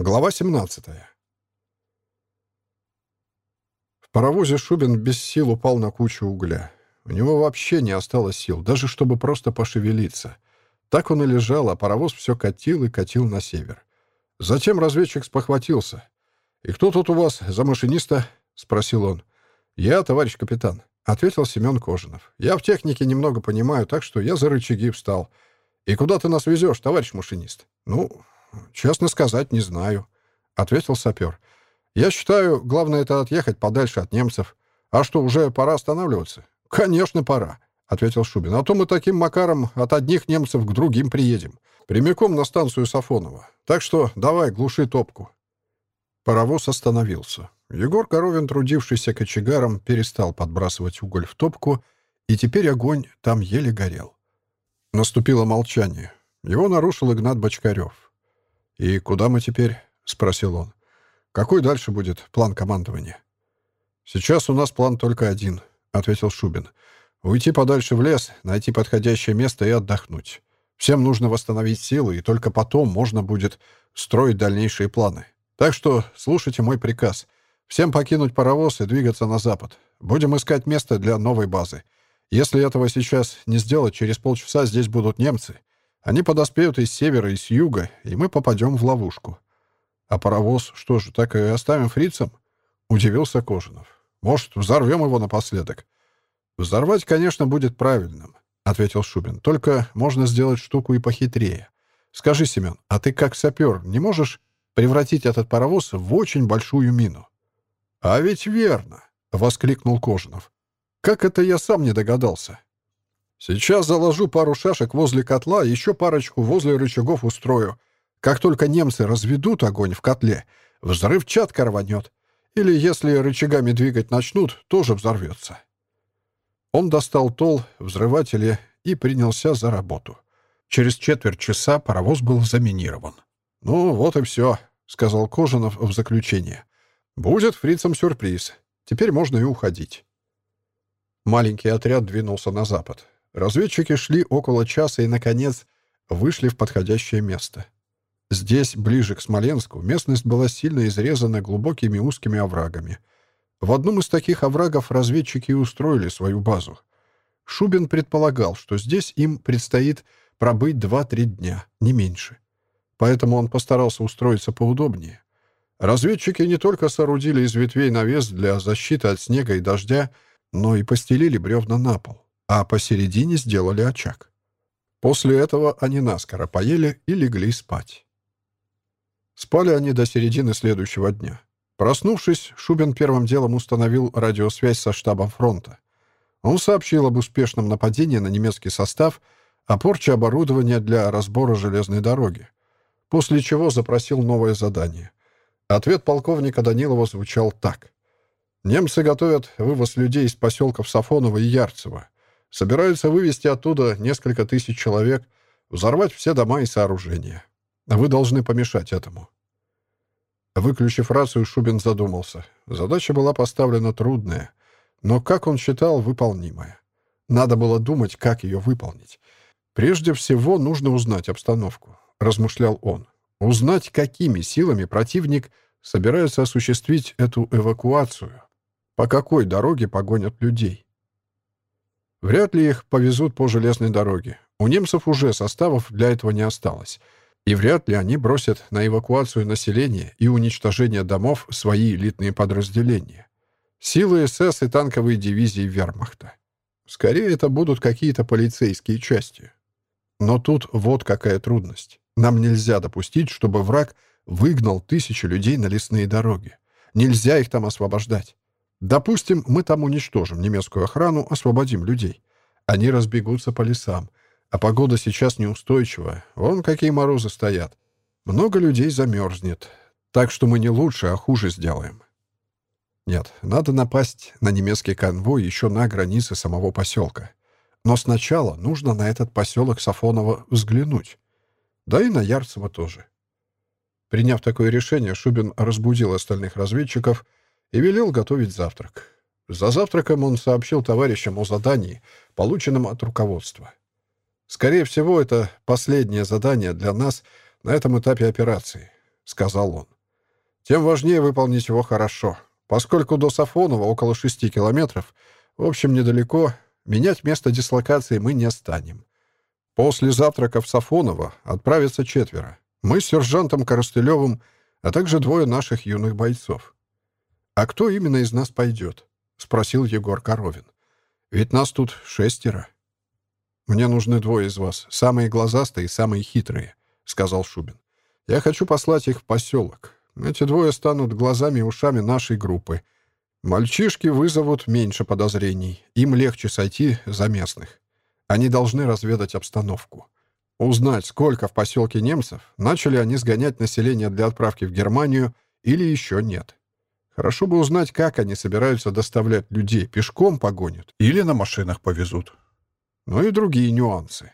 Глава 17. В паровозе Шубин без сил упал на кучу угля. У него вообще не осталось сил, даже чтобы просто пошевелиться. Так он и лежал, а паровоз все катил и катил на север. Затем разведчик спохватился. «И кто тут у вас за машиниста?» — спросил он. «Я, товарищ капитан», — ответил Семен Кожинов. «Я в технике немного понимаю, так что я за рычаги встал. И куда ты нас везешь, товарищ машинист?» «Ну, «Честно сказать, не знаю», — ответил сапер. «Я считаю, главное это отъехать подальше от немцев. А что, уже пора останавливаться?» «Конечно, пора», — ответил Шубин. «А то мы таким макаром от одних немцев к другим приедем. Прямиком на станцию Сафонова. Так что давай, глуши топку». Паровоз остановился. Егор Коровин, трудившийся кочегаром, перестал подбрасывать уголь в топку, и теперь огонь там еле горел. Наступило молчание. Его нарушил Игнат Бочкарев. «И куда мы теперь?» — спросил он. «Какой дальше будет план командования?» «Сейчас у нас план только один», — ответил Шубин. «Уйти подальше в лес, найти подходящее место и отдохнуть. Всем нужно восстановить силы, и только потом можно будет строить дальнейшие планы. Так что слушайте мой приказ. Всем покинуть паровоз и двигаться на запад. Будем искать место для новой базы. Если этого сейчас не сделать, через полчаса здесь будут немцы. Они подоспеют из севера и с юга, и мы попадем в ловушку. А паровоз, что же, так и оставим фрицам? Удивился Кожинов. Может, взорвем его напоследок? Взорвать, конечно, будет правильным, ответил Шубин. Только можно сделать штуку и похитрее. Скажи, Семен, а ты как сапер не можешь превратить этот паровоз в очень большую мину? А ведь верно, воскликнул Кожинов. Как это я сам не догадался? Сейчас заложу пару шашек возле котла, еще парочку возле рычагов устрою. Как только немцы разведут огонь в котле, взрывчатка рванет. Или если рычагами двигать начнут, тоже взорвется. Он достал тол, взрыватели и принялся за работу. Через четверть часа паровоз был заминирован. «Ну, вот и все», — сказал Кожанов в заключение. «Будет фрицам сюрприз. Теперь можно и уходить». Маленький отряд двинулся на запад. Разведчики шли около часа и, наконец, вышли в подходящее место. Здесь, ближе к Смоленску, местность была сильно изрезана глубокими узкими оврагами. В одном из таких оврагов разведчики устроили свою базу. Шубин предполагал, что здесь им предстоит пробыть 2-3 дня, не меньше. Поэтому он постарался устроиться поудобнее. Разведчики не только соорудили из ветвей навес для защиты от снега и дождя, но и постелили бревна на пол а посередине сделали очаг. После этого они наскоро поели и легли спать. Спали они до середины следующего дня. Проснувшись, Шубин первым делом установил радиосвязь со штабом фронта. Он сообщил об успешном нападении на немецкий состав, о порче оборудования для разбора железной дороги, после чего запросил новое задание. Ответ полковника Данилова звучал так. «Немцы готовят вывоз людей из поселков Сафонова и Ярцево. Собираются вывести оттуда несколько тысяч человек, взорвать все дома и сооружения. Вы должны помешать этому». Выключив рацию, Шубин задумался. Задача была поставлена трудная, но, как он считал, выполнимая. Надо было думать, как ее выполнить. «Прежде всего нужно узнать обстановку», — размышлял он. «Узнать, какими силами противник собирается осуществить эту эвакуацию, по какой дороге погонят людей. Вряд ли их повезут по железной дороге. У немцев уже составов для этого не осталось. И вряд ли они бросят на эвакуацию населения и уничтожение домов свои элитные подразделения. Силы СС и танковые дивизии вермахта. Скорее, это будут какие-то полицейские части. Но тут вот какая трудность. Нам нельзя допустить, чтобы враг выгнал тысячи людей на лесные дороги. Нельзя их там освобождать. Допустим, мы там уничтожим немецкую охрану, освободим людей. Они разбегутся по лесам. А погода сейчас неустойчивая. Вон какие морозы стоят. Много людей замерзнет. Так что мы не лучше, а хуже сделаем. Нет, надо напасть на немецкий конвой еще на границе самого поселка. Но сначала нужно на этот поселок Сафонова взглянуть. Да и на Ярцево тоже. Приняв такое решение, Шубин разбудил остальных разведчиков — и велел готовить завтрак. За завтраком он сообщил товарищам о задании, полученном от руководства. Скорее всего, это последнее задание для нас на этом этапе операции. сказал он. «Тем важнее выполнить его хорошо. Поскольку до Сафонова около шести километров, в общем, недалеко, менять место дислокации мы не станем. После завтрака в Сафоново отправятся четверо. Мы с сержантом Коростылевым, а также двое наших юных бойцов. «А кто именно из нас пойдет?» — спросил Егор Коровин. «Ведь нас тут шестеро». «Мне нужны двое из вас, самые глазастые и самые хитрые», — сказал Шубин. «Я хочу послать их в поселок. Эти двое станут глазами и ушами нашей группы. Мальчишки вызовут меньше подозрений. Им легче сойти за местных. Они должны разведать обстановку. Узнать, сколько в поселке немцев, начали они сгонять население для отправки в Германию или еще нет. Хорошо бы узнать, как они собираются доставлять людей, пешком погонят или на машинах повезут. Ну и другие нюансы.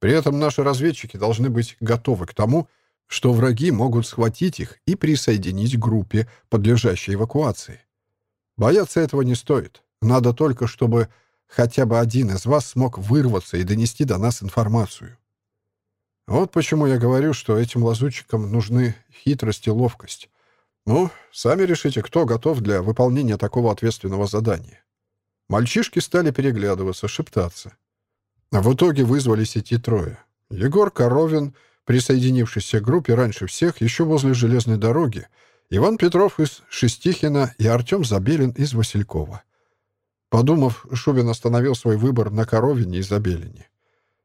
При этом наши разведчики должны быть готовы к тому, что враги могут схватить их и присоединить к группе, подлежащей эвакуации. Бояться этого не стоит. Надо только, чтобы хотя бы один из вас смог вырваться и донести до нас информацию. Вот почему я говорю, что этим лазутчикам нужны хитрость и ловкость. Ну, сами решите, кто готов для выполнения такого ответственного задания. Мальчишки стали переглядываться, шептаться. В итоге вызвались идти трое. Егор Коровин, присоединившийся к группе раньше всех, еще возле железной дороги, Иван Петров из Шестихина и Артем Забелин из Василькова. Подумав, Шубин остановил свой выбор на Коровине и Забелине.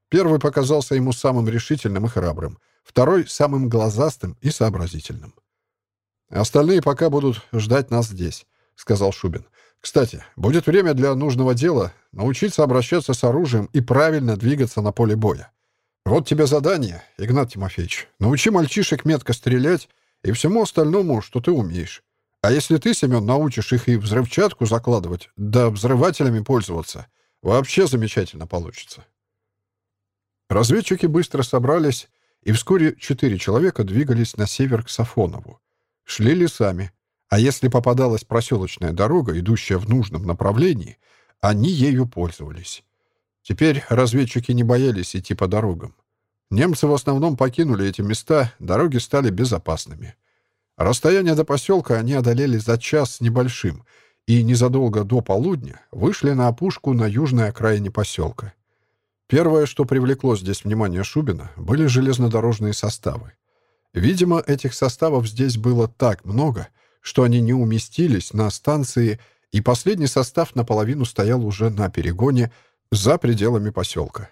Первый показался ему самым решительным и храбрым, второй — самым глазастым и сообразительным. Остальные пока будут ждать нас здесь», — сказал Шубин. «Кстати, будет время для нужного дела научиться обращаться с оружием и правильно двигаться на поле боя. Вот тебе задание, Игнат Тимофеевич. Научи мальчишек метко стрелять и всему остальному, что ты умеешь. А если ты, Семен, научишь их и взрывчатку закладывать, да взрывателями пользоваться, вообще замечательно получится». Разведчики быстро собрались, и вскоре четыре человека двигались на север к Сафонову шли лесами, а если попадалась проселочная дорога, идущая в нужном направлении, они ею пользовались. Теперь разведчики не боялись идти по дорогам. Немцы в основном покинули эти места, дороги стали безопасными. Расстояние до поселка они одолели за час с небольшим и незадолго до полудня вышли на опушку на южной окраине поселка. Первое, что привлекло здесь внимание Шубина, были железнодорожные составы. Видимо, этих составов здесь было так много, что они не уместились на станции, и последний состав наполовину стоял уже на перегоне за пределами поселка.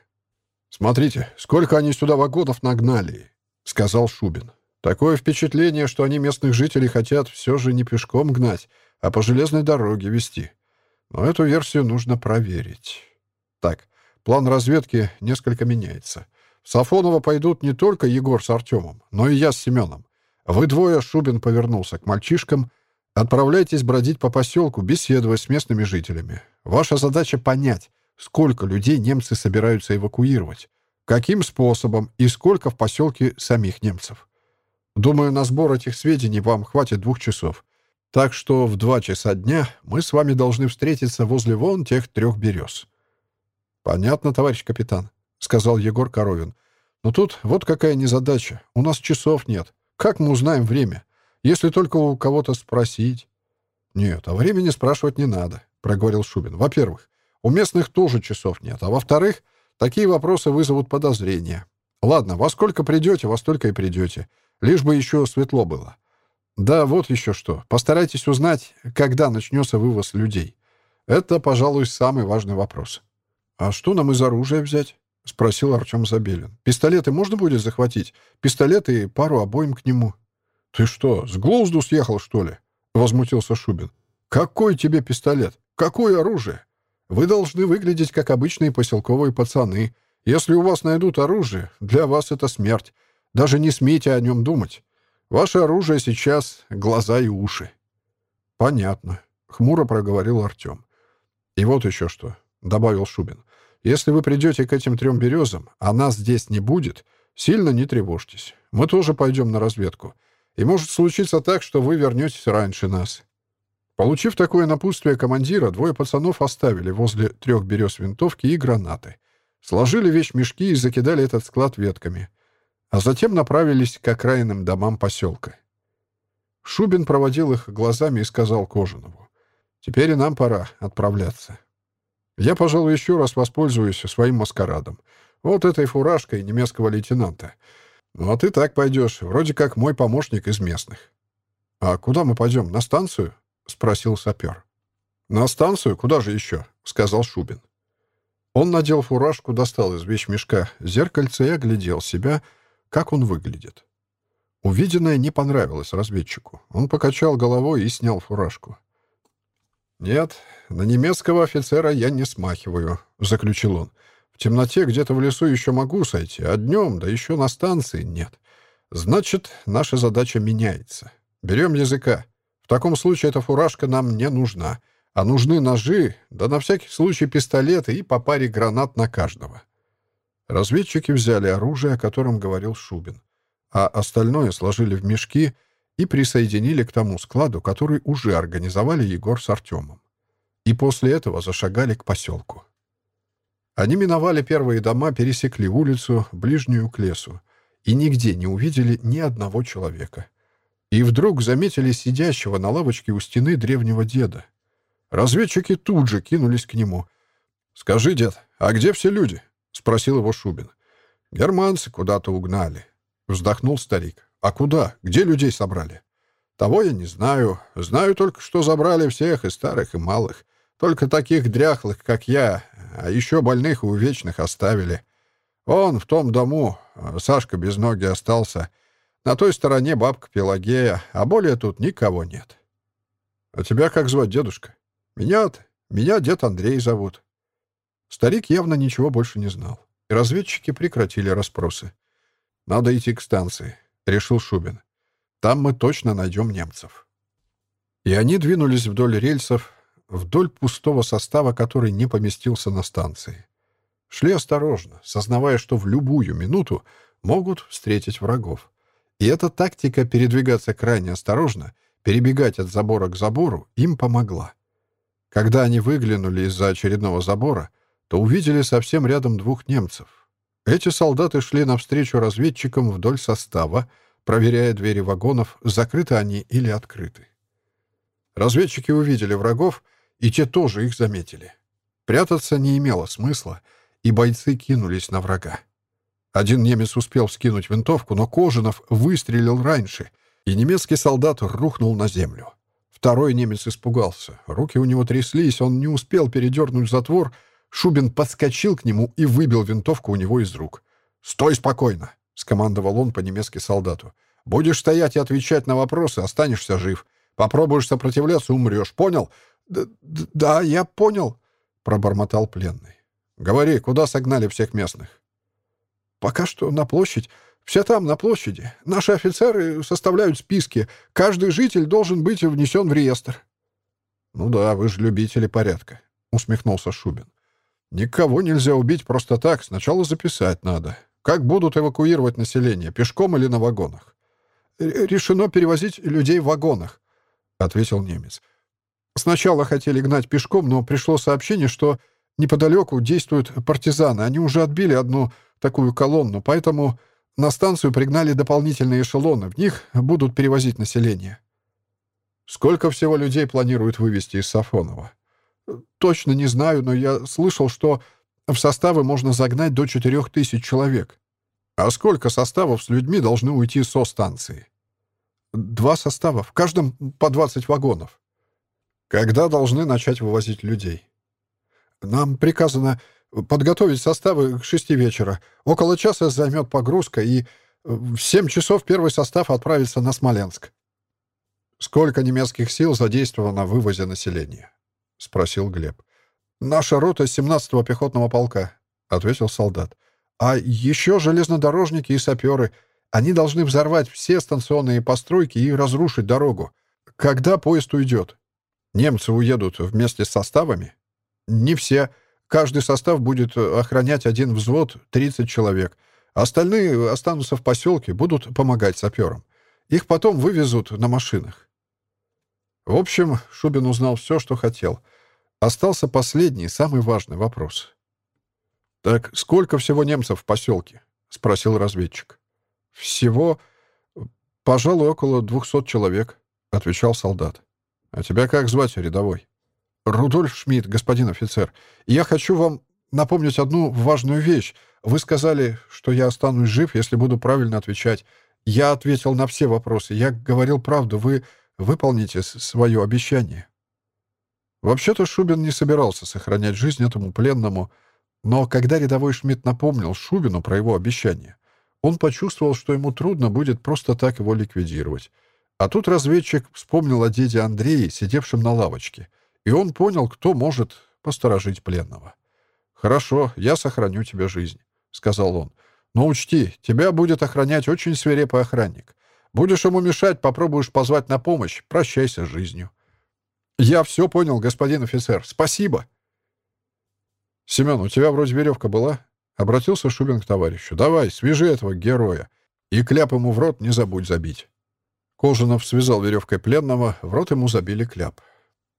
«Смотрите, сколько они сюда вагонов нагнали», — сказал Шубин. «Такое впечатление, что они местных жителей хотят все же не пешком гнать, а по железной дороге вести. Но эту версию нужно проверить. Так, план разведки несколько меняется». В Сафоново пойдут не только Егор с Артемом, но и я с Семеном. Вы двое, Шубин повернулся к мальчишкам, отправляйтесь бродить по поселку, беседуя с местными жителями. Ваша задача понять, сколько людей немцы собираются эвакуировать, каким способом и сколько в поселке самих немцев. Думаю, на сбор этих сведений вам хватит двух часов. Так что в два часа дня мы с вами должны встретиться возле вон тех трех берез. Понятно, товарищ капитан. — сказал Егор Коровин. «Но тут вот какая незадача. У нас часов нет. Как мы узнаем время? Если только у кого-то спросить». «Нет, о времени спрашивать не надо», — проговорил Шубин. «Во-первых, у местных тоже часов нет. А во-вторых, такие вопросы вызовут подозрения. Ладно, во сколько придете, во столько и придете. Лишь бы еще светло было. Да, вот еще что. Постарайтесь узнать, когда начнется вывоз людей. Это, пожалуй, самый важный вопрос. А что нам из оружия взять? — спросил Артем Забелин. «Пистолеты можно будет захватить? Пистолеты и пару обоим к нему». «Ты что, с Глоузду съехал, что ли?» — возмутился Шубин. «Какой тебе пистолет? Какое оружие? Вы должны выглядеть как обычные поселковые пацаны. Если у вас найдут оружие, для вас это смерть. Даже не смейте о нем думать. Ваше оружие сейчас — глаза и уши». «Понятно», — хмуро проговорил Артем. «И вот еще что», — добавил Шубин. Если вы придете к этим трем березам, а нас здесь не будет, сильно не тревожьтесь. Мы тоже пойдем на разведку. И может случиться так, что вы вернетесь раньше нас». Получив такое напутствие командира, двое пацанов оставили возле трех берез винтовки и гранаты. Сложили вещмешки и закидали этот склад ветками. А затем направились к окраинным домам поселка. Шубин проводил их глазами и сказал Кожанову. «Теперь и нам пора отправляться. Я, пожалуй, еще раз воспользуюсь своим маскарадом. Вот этой фуражкой немецкого лейтенанта. Ну, а ты так пойдешь, вроде как мой помощник из местных». «А куда мы пойдем? На станцию?» — спросил сапер. «На станцию? Куда же еще?» — сказал Шубин. Он надел фуражку, достал из вещмешка зеркальце и оглядел себя, как он выглядит. Увиденное не понравилось разведчику. Он покачал головой и снял фуражку. «Нет, на немецкого офицера я не смахиваю», — заключил он. «В темноте где-то в лесу еще могу сойти, а днем, да еще на станции нет. Значит, наша задача меняется. Берем языка. В таком случае эта фуражка нам не нужна, а нужны ножи, да на всякий случай пистолеты и по паре гранат на каждого». Разведчики взяли оружие, о котором говорил Шубин а остальное сложили в мешки и присоединили к тому складу, который уже организовали Егор с Артемом. И после этого зашагали к поселку. Они миновали первые дома, пересекли улицу, ближнюю к лесу, и нигде не увидели ни одного человека. И вдруг заметили сидящего на лавочке у стены древнего деда. Разведчики тут же кинулись к нему. «Скажи, дед, а где все люди?» — спросил его Шубин. «Германцы куда-то угнали. Вздохнул старик. «А куда? Где людей собрали?» «Того я не знаю. Знаю только, что забрали всех, и старых, и малых. Только таких дряхлых, как я, а еще больных и увечных оставили. Он в том дому, Сашка без ноги остался. На той стороне бабка Пелагея, а более тут никого нет». «А тебя как звать, дедушка?» «Меня-то? Меня дед Андрей зовут». Старик явно ничего больше не знал. И разведчики прекратили расспросы. «Надо идти к станции», — решил Шубин. «Там мы точно найдем немцев». И они двинулись вдоль рельсов, вдоль пустого состава, который не поместился на станции. Шли осторожно, сознавая, что в любую минуту могут встретить врагов. И эта тактика передвигаться крайне осторожно, перебегать от забора к забору, им помогла. Когда они выглянули из-за очередного забора, то увидели совсем рядом двух немцев. Эти солдаты шли навстречу разведчикам вдоль состава, проверяя двери вагонов, закрыты они или открыты. Разведчики увидели врагов, и те тоже их заметили. Прятаться не имело смысла, и бойцы кинулись на врага. Один немец успел вскинуть винтовку, но Кожинов выстрелил раньше, и немецкий солдат рухнул на землю. Второй немец испугался. Руки у него тряслись, он не успел передернуть затвор — Шубин подскочил к нему и выбил винтовку у него из рук. «Стой спокойно!» — скомандовал он по-немецки солдату. «Будешь стоять и отвечать на вопросы, останешься жив. Попробуешь сопротивляться — умрешь. Понял?» Д «Да, я понял», — пробормотал пленный. «Говори, куда согнали всех местных?» «Пока что на площадь. Все там, на площади. Наши офицеры составляют списки. Каждый житель должен быть внесен в реестр». «Ну да, вы же любители порядка», — усмехнулся Шубин. Никого нельзя убить просто так, сначала записать надо. Как будут эвакуировать население, пешком или на вагонах? «Решено перевозить людей в вагонах», — ответил немец. «Сначала хотели гнать пешком, но пришло сообщение, что неподалеку действуют партизаны. Они уже отбили одну такую колонну, поэтому на станцию пригнали дополнительные эшелоны. В них будут перевозить население». «Сколько всего людей планируют вывести из Сафонова?» Точно не знаю, но я слышал, что в составы можно загнать до четырех тысяч человек. А сколько составов с людьми должны уйти со станции? Два состава, в каждом по 20 вагонов. Когда должны начать вывозить людей? Нам приказано подготовить составы к шести вечера. Около часа займет погрузка, и в семь часов первый состав отправится на Смоленск. Сколько немецких сил задействовано в вывозе населения? — спросил Глеб. «Наша рота 17-го пехотного полка», — ответил солдат. «А еще железнодорожники и саперы. Они должны взорвать все станционные постройки и разрушить дорогу. Когда поезд уйдет? Немцы уедут вместе с составами? Не все. Каждый состав будет охранять один взвод, 30 человек. Остальные останутся в поселке, будут помогать саперам. Их потом вывезут на машинах. В общем, Шубин узнал все, что хотел. Остался последний, самый важный вопрос. «Так сколько всего немцев в поселке?» — спросил разведчик. «Всего, пожалуй, около двухсот человек», — отвечал солдат. «А тебя как звать, рядовой?» «Рудольф Шмидт, господин офицер. Я хочу вам напомнить одну важную вещь. Вы сказали, что я останусь жив, если буду правильно отвечать. Я ответил на все вопросы. Я говорил правду. Вы выполните свое обещание». Вообще-то Шубин не собирался сохранять жизнь этому пленному, но когда рядовой Шмидт напомнил Шубину про его обещание, он почувствовал, что ему трудно будет просто так его ликвидировать. А тут разведчик вспомнил о деде Андрее, сидевшем на лавочке, и он понял, кто может посторожить пленного. «Хорошо, я сохраню тебе жизнь», — сказал он. «Но учти, тебя будет охранять очень свирепый охранник. Будешь ему мешать, попробуешь позвать на помощь, прощайся с жизнью». «Я все понял, господин офицер. Спасибо». «Семен, у тебя вроде веревка была?» Обратился Шубин к товарищу. «Давай, свяжи этого героя. И кляп ему в рот не забудь забить». Кожанов связал веревкой пленного, в рот ему забили кляп.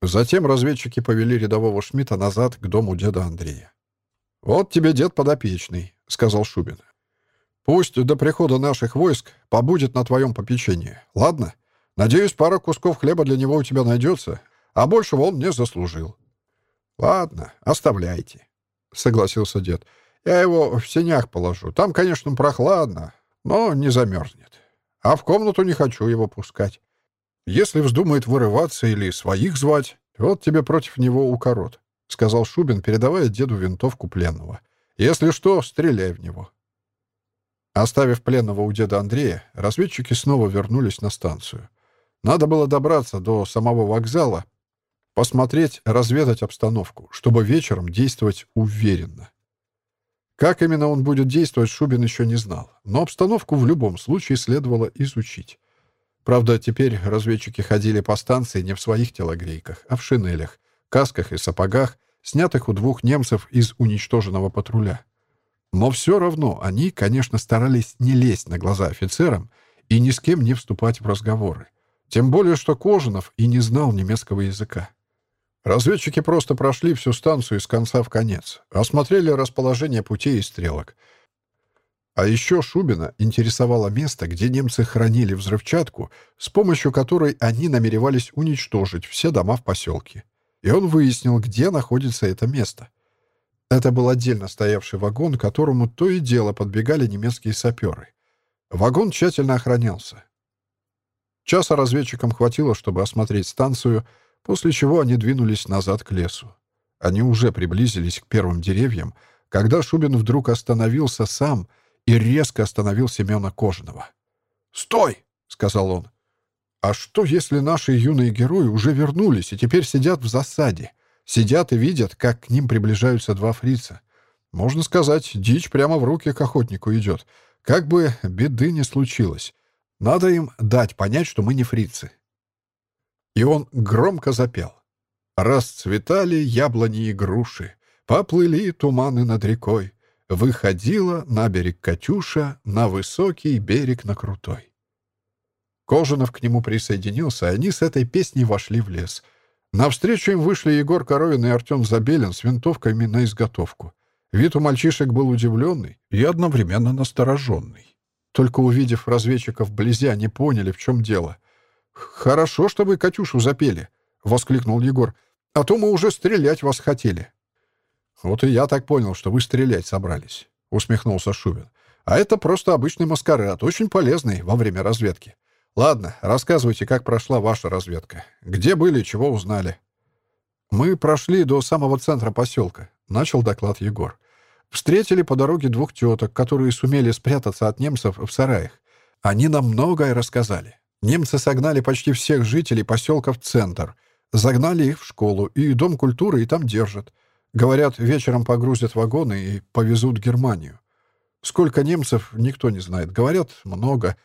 Затем разведчики повели рядового Шмидта назад к дому деда Андрея. «Вот тебе дед подопечный», — сказал Шубин. «Пусть до прихода наших войск побудет на твоем попечении. Ладно? Надеюсь, пара кусков хлеба для него у тебя найдется, а большего он не заслужил». «Ладно, оставляйте», — согласился дед. «Я его в сенях положу. Там, конечно, прохладно, но не замерзнет. А в комнату не хочу его пускать. Если вздумает вырываться или своих звать, вот тебе против него укорот», — сказал Шубин, передавая деду винтовку пленного. «Если что, стреляй в него». Оставив пленного у деда Андрея, разведчики снова вернулись на станцию. Надо было добраться до самого вокзала, Посмотреть, разведать обстановку, чтобы вечером действовать уверенно. Как именно он будет действовать, Шубин еще не знал, но обстановку в любом случае следовало изучить. Правда, теперь разведчики ходили по станции не в своих телогрейках, а в шинелях, касках и сапогах, снятых у двух немцев из уничтоженного патруля. Но все равно они, конечно, старались не лезть на глаза офицерам и ни с кем не вступать в разговоры. Тем более, что Кожанов и не знал немецкого языка. Разведчики просто прошли всю станцию из конца в конец, осмотрели расположение путей и стрелок. А еще Шубина интересовало место, где немцы хранили взрывчатку, с помощью которой они намеревались уничтожить все дома в поселке. И он выяснил, где находится это место. Это был отдельно стоявший вагон, к которому то и дело подбегали немецкие саперы. Вагон тщательно охранялся. Часа разведчикам хватило, чтобы осмотреть станцию — после чего они двинулись назад к лесу. Они уже приблизились к первым деревьям, когда Шубин вдруг остановился сам и резко остановил Семена Кожаного. «Стой!» — сказал он. «А что, если наши юные герои уже вернулись и теперь сидят в засаде? Сидят и видят, как к ним приближаются два фрица. Можно сказать, дичь прямо в руки к охотнику идет. Как бы беды не случилось. Надо им дать понять, что мы не фрицы. И он громко запел. Расцветали яблони и груши, Поплыли туманы над рекой, Выходила на берег Катюша, На высокий берег на крутой. Кожанов к нему присоединился, и они с этой песней вошли в лес. Навстречу им вышли Егор Коровин и Артем Забелин с винтовками на изготовку. Вид у мальчишек был удивленный и одновременно настороженный. Только увидев разведчиков вблизи, они поняли, в чем дело — «Хорошо, что вы Катюшу запели», — воскликнул Егор. «А то мы уже стрелять вас хотели». «Вот и я так понял, что вы стрелять собрались», — усмехнулся Шубин. «А это просто обычный маскарад, очень полезный во время разведки. Ладно, рассказывайте, как прошла ваша разведка. Где были, чего узнали?» «Мы прошли до самого центра поселка», — начал доклад Егор. «Встретили по дороге двух теток, которые сумели спрятаться от немцев в сараях. Они нам многое рассказали. Немцы согнали почти всех жителей поселка в центр, загнали их в школу и дом культуры и там держат. Говорят, вечером погрузят вагоны и повезут Германию. Сколько немцев, никто не знает. Говорят, много.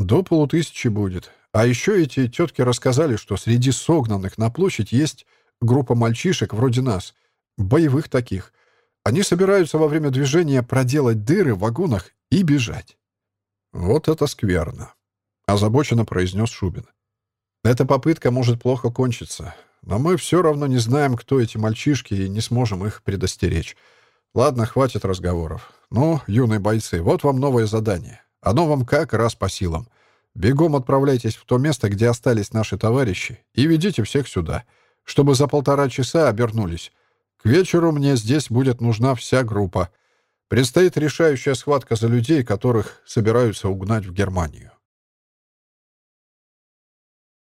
До полутысячи будет. А еще эти тетки рассказали, что среди согнанных на площадь есть группа мальчишек вроде нас, боевых таких. Они собираются во время движения проделать дыры в вагонах и бежать. Вот это скверно озабоченно произнес Шубин. «Эта попытка может плохо кончиться, но мы все равно не знаем, кто эти мальчишки, и не сможем их предостеречь. Ладно, хватит разговоров. Ну, юные бойцы, вот вам новое задание. Оно вам как раз по силам. Бегом отправляйтесь в то место, где остались наши товарищи, и ведите всех сюда, чтобы за полтора часа обернулись. К вечеру мне здесь будет нужна вся группа. Предстоит решающая схватка за людей, которых собираются угнать в Германию.